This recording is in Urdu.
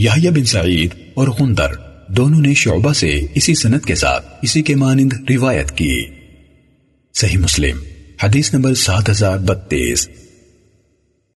یحییٰ بن سعید اور غندر دونوں نے شعبہ سے اسی سنت کے ساتھ اسی کے مانند روایت کی۔ صحیح مسلم، حدیث نمبر سات ہزار بتیس۔